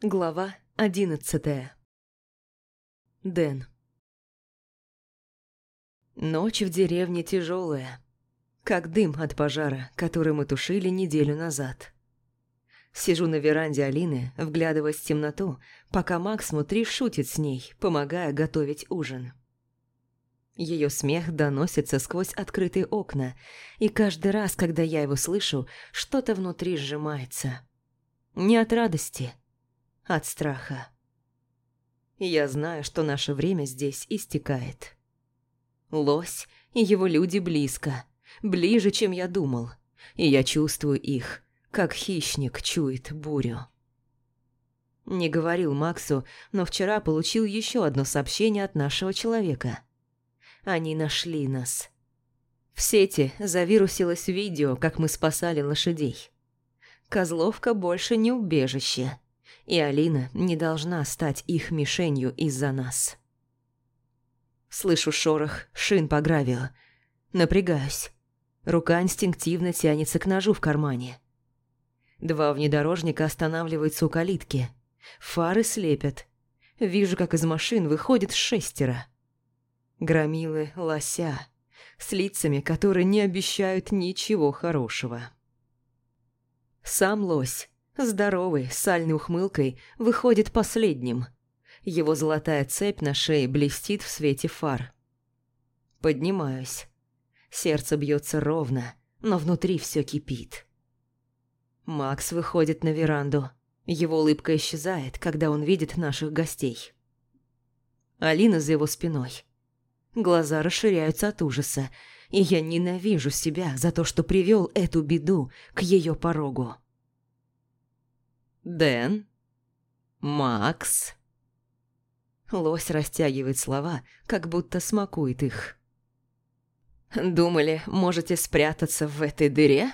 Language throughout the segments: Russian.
Глава одиннадцатая. Дэн. Ночь в деревне тяжелая, как дым от пожара, который мы тушили неделю назад. Сижу на веранде Алины, вглядываясь в темноту, пока Макс внутри шутит с ней, помогая готовить ужин. Ее смех доносится сквозь открытые окна, и каждый раз, когда я его слышу, что-то внутри сжимается. Не от радости, от страха. Я знаю, что наше время здесь истекает. Лось и его люди близко, ближе, чем я думал, и я чувствую их, как хищник чует бурю. Не говорил Максу, но вчера получил еще одно сообщение от нашего человека – они нашли нас. В сети завирусилось видео, как мы спасали лошадей. Козловка больше не убежище, и Алина не должна стать их мишенью из-за нас. Слышу шорох шин по гравию. Напрягаюсь. Рука инстинктивно тянется к ножу в кармане. Два внедорожника останавливаются у калитки. Фары слепят. Вижу, как из машин выходит шестеро. Громилы лося, с лицами, которые не обещают ничего хорошего. Сам лось, здоровый, с сальной ухмылкой, выходит последним. Его золотая цепь на шее блестит в свете фар. Поднимаюсь. Сердце бьется ровно, но внутри все кипит. Макс выходит на веранду. Его улыбка исчезает, когда он видит наших гостей. Алина за его спиной – Глаза расширяются от ужаса, и я ненавижу себя за то, что привел эту беду к ее порогу. «Дэн? Макс?» Лось растягивает слова, как будто смакует их. «Думали, можете спрятаться в этой дыре?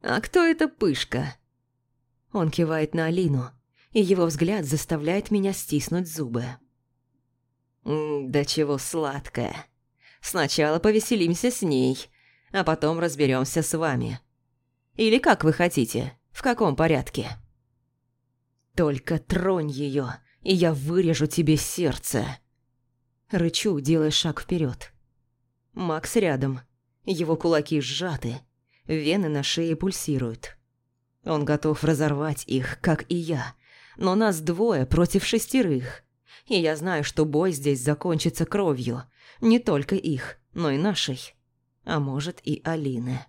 А кто эта пышка?» Он кивает на Алину, и его взгляд заставляет меня стиснуть зубы. «Да чего сладкая. Сначала повеселимся с ней, а потом разберемся с вами. Или как вы хотите, в каком порядке?» «Только тронь ее, и я вырежу тебе сердце!» Рычу, делая шаг вперед. Макс рядом. Его кулаки сжаты, вены на шее пульсируют. Он готов разорвать их, как и я, но нас двое против шестерых и я знаю, что бой здесь закончится кровью. Не только их, но и нашей. А может, и Алины.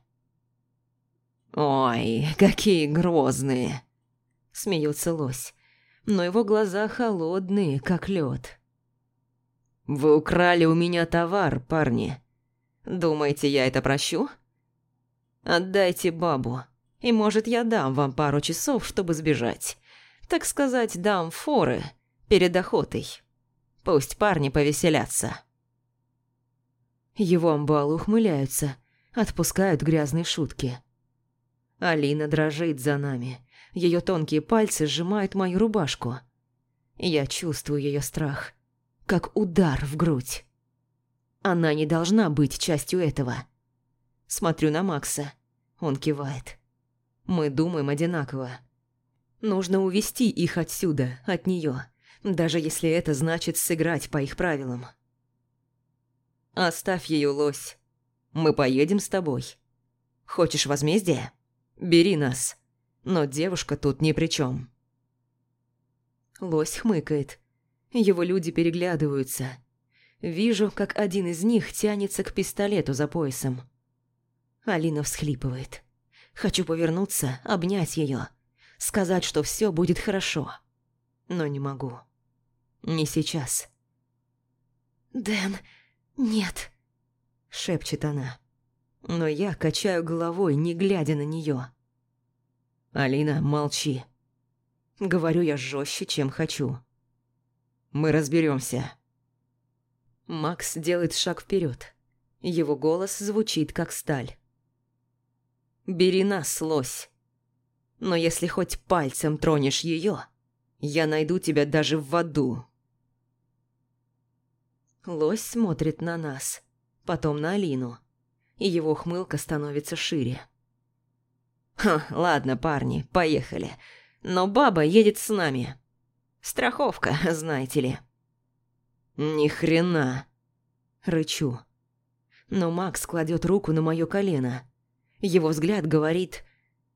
«Ой, какие грозные!» Смеется лось, но его глаза холодные, как лед. «Вы украли у меня товар, парни. Думаете, я это прощу? Отдайте бабу, и, может, я дам вам пару часов, чтобы сбежать. Так сказать, дам форы» перед охотой. Пусть парни повеселятся». Его амбалы ухмыляются, отпускают грязные шутки. Алина дрожит за нами. Ее тонкие пальцы сжимают мою рубашку. Я чувствую ее страх, как удар в грудь. Она не должна быть частью этого. Смотрю на Макса. Он кивает. Мы думаем одинаково. Нужно увести их отсюда, от нее даже если это значит сыграть по их правилам. «Оставь ее, лось. Мы поедем с тобой. Хочешь возмездия? Бери нас. Но девушка тут ни при чем. Лось хмыкает. Его люди переглядываются. Вижу, как один из них тянется к пистолету за поясом. Алина всхлипывает. Хочу повернуться, обнять ее, сказать, что все будет хорошо. Но не могу. Не сейчас. «Дэн, нет», — шепчет она. Но я качаю головой, не глядя на нее. «Алина, молчи». Говорю я жестче, чем хочу. «Мы разберемся. Макс делает шаг вперед. Его голос звучит, как сталь. «Бери нас, лось. Но если хоть пальцем тронешь ее, я найду тебя даже в аду». Лось смотрит на нас, потом на Алину, и его хмылка становится шире. «Ха, ладно, парни, поехали. Но баба едет с нами. Страховка, знаете ли». «Ни хрена!» Рычу. Но Макс кладет руку на мое колено. Его взгляд говорит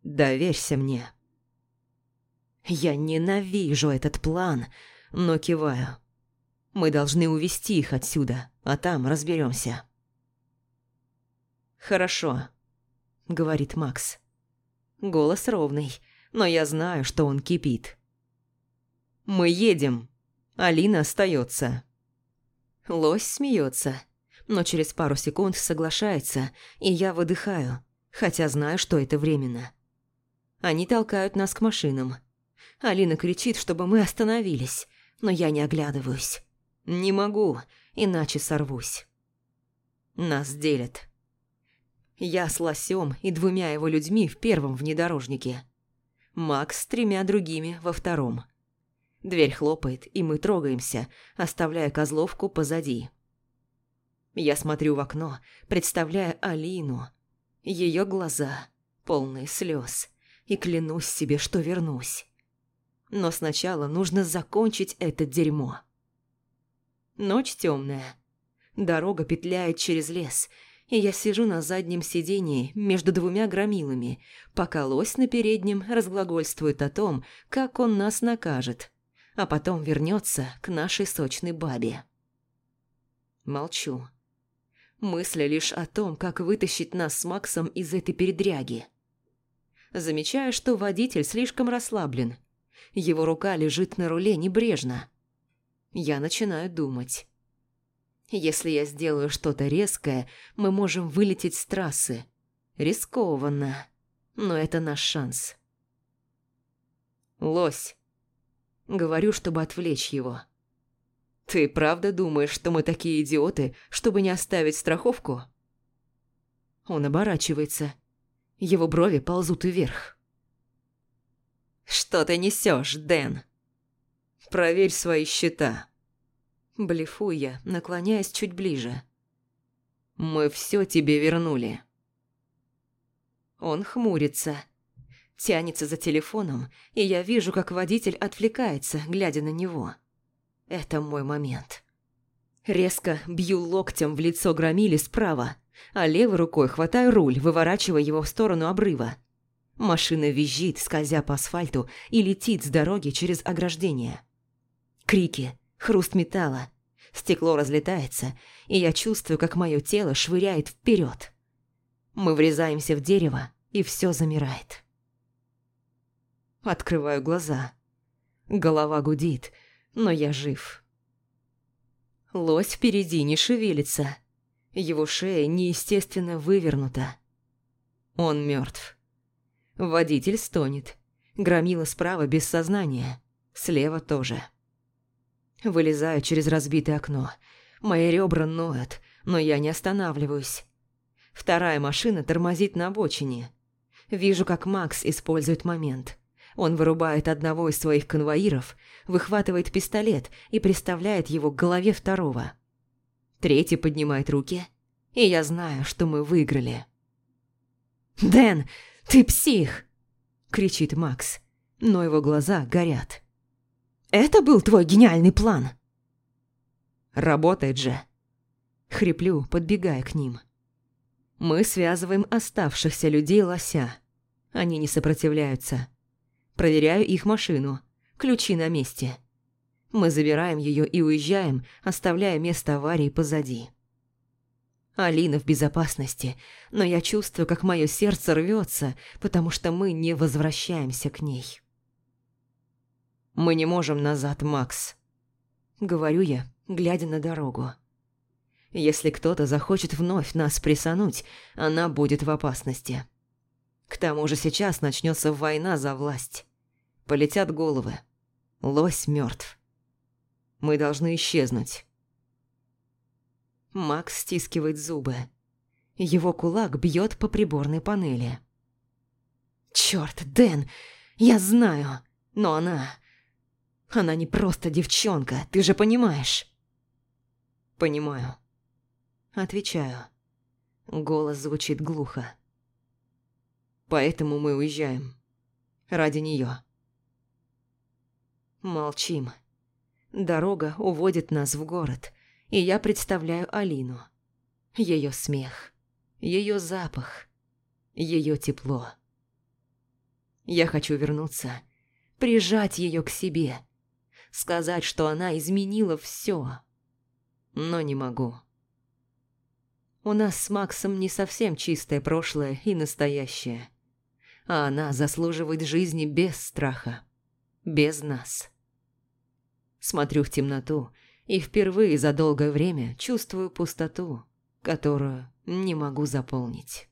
«Доверься мне». Я ненавижу этот план, но киваю. Мы должны увести их отсюда, а там разберемся. «Хорошо», — говорит Макс. Голос ровный, но я знаю, что он кипит. «Мы едем. Алина остается. Лось смеется, но через пару секунд соглашается, и я выдыхаю, хотя знаю, что это временно. Они толкают нас к машинам. Алина кричит, чтобы мы остановились, но я не оглядываюсь. Не могу, иначе сорвусь. Нас делят. Я с Лосем и двумя его людьми в первом внедорожнике. Макс с тремя другими во втором. Дверь хлопает, и мы трогаемся, оставляя Козловку позади. Я смотрю в окно, представляя Алину. Ее глаза, полные слез, и клянусь себе, что вернусь. Но сначала нужно закончить это дерьмо. Ночь темная. Дорога петляет через лес, и я сижу на заднем сидении между двумя громилами, пока лось на переднем разглагольствует о том, как он нас накажет – а потом вернется к нашей сочной бабе. Молчу. Мысли лишь о том, как вытащить нас с Максом из этой передряги. Замечаю, что водитель слишком расслаблен. Его рука лежит на руле небрежно. Я начинаю думать. Если я сделаю что-то резкое, мы можем вылететь с трассы. Рискованно, но это наш шанс. «Лось, Говорю, чтобы отвлечь его. «Ты правда думаешь, что мы такие идиоты, чтобы не оставить страховку?» Он оборачивается. Его брови ползут вверх. «Что ты несешь, Дэн?» «Проверь свои счета». Блефую я, наклоняясь чуть ближе. «Мы все тебе вернули». Он хмурится тянется за телефоном, и я вижу, как водитель отвлекается, глядя на него. Это мой момент. Резко бью локтем в лицо громили справа, а левой рукой хватаю руль, выворачивая его в сторону обрыва. Машина визжит, скользя по асфальту, и летит с дороги через ограждение. Крики, хруст металла, стекло разлетается, и я чувствую, как мое тело швыряет вперед. Мы врезаемся в дерево, и все замирает. Открываю глаза. Голова гудит, но я жив. Лось впереди не шевелится. Его шея неестественно вывернута. Он мертв. Водитель стонет. Громила справа без сознания. Слева тоже. Вылезаю через разбитое окно. Мои ребра ноют, но я не останавливаюсь. Вторая машина тормозит на обочине. Вижу, как Макс использует момент. Он вырубает одного из своих конвоиров, выхватывает пистолет и приставляет его к голове второго. Третий поднимает руки, и я знаю, что мы выиграли. «Дэн, ты псих!» – кричит Макс, но его глаза горят. «Это был твой гениальный план?» «Работает же!» – хриплю, подбегая к ним. Мы связываем оставшихся людей лося. Они не сопротивляются. Проверяю их машину. Ключи на месте. Мы забираем ее и уезжаем, оставляя место аварии позади. Алина в безопасности, но я чувствую, как мое сердце рвется, потому что мы не возвращаемся к ней. «Мы не можем назад, Макс», — говорю я, глядя на дорогу. «Если кто-то захочет вновь нас присануть, она будет в опасности». К тому же сейчас начнется война за власть. Полетят головы. Лось мертв. Мы должны исчезнуть. Макс стискивает зубы. Его кулак бьет по приборной панели. Черт, Дэн, я знаю, но она... Она не просто девчонка, ты же понимаешь. Понимаю. Отвечаю. Голос звучит глухо. Поэтому мы уезжаем. Ради нее. Молчим. Дорога уводит нас в город, и я представляю Алину. Ее смех, ее запах, ее тепло. Я хочу вернуться, прижать ее к себе, сказать, что она изменила все, но не могу. У нас с Максом не совсем чистое прошлое и настоящее, а она заслуживает жизни без страха, без нас. Смотрю в темноту и впервые за долгое время чувствую пустоту, которую не могу заполнить.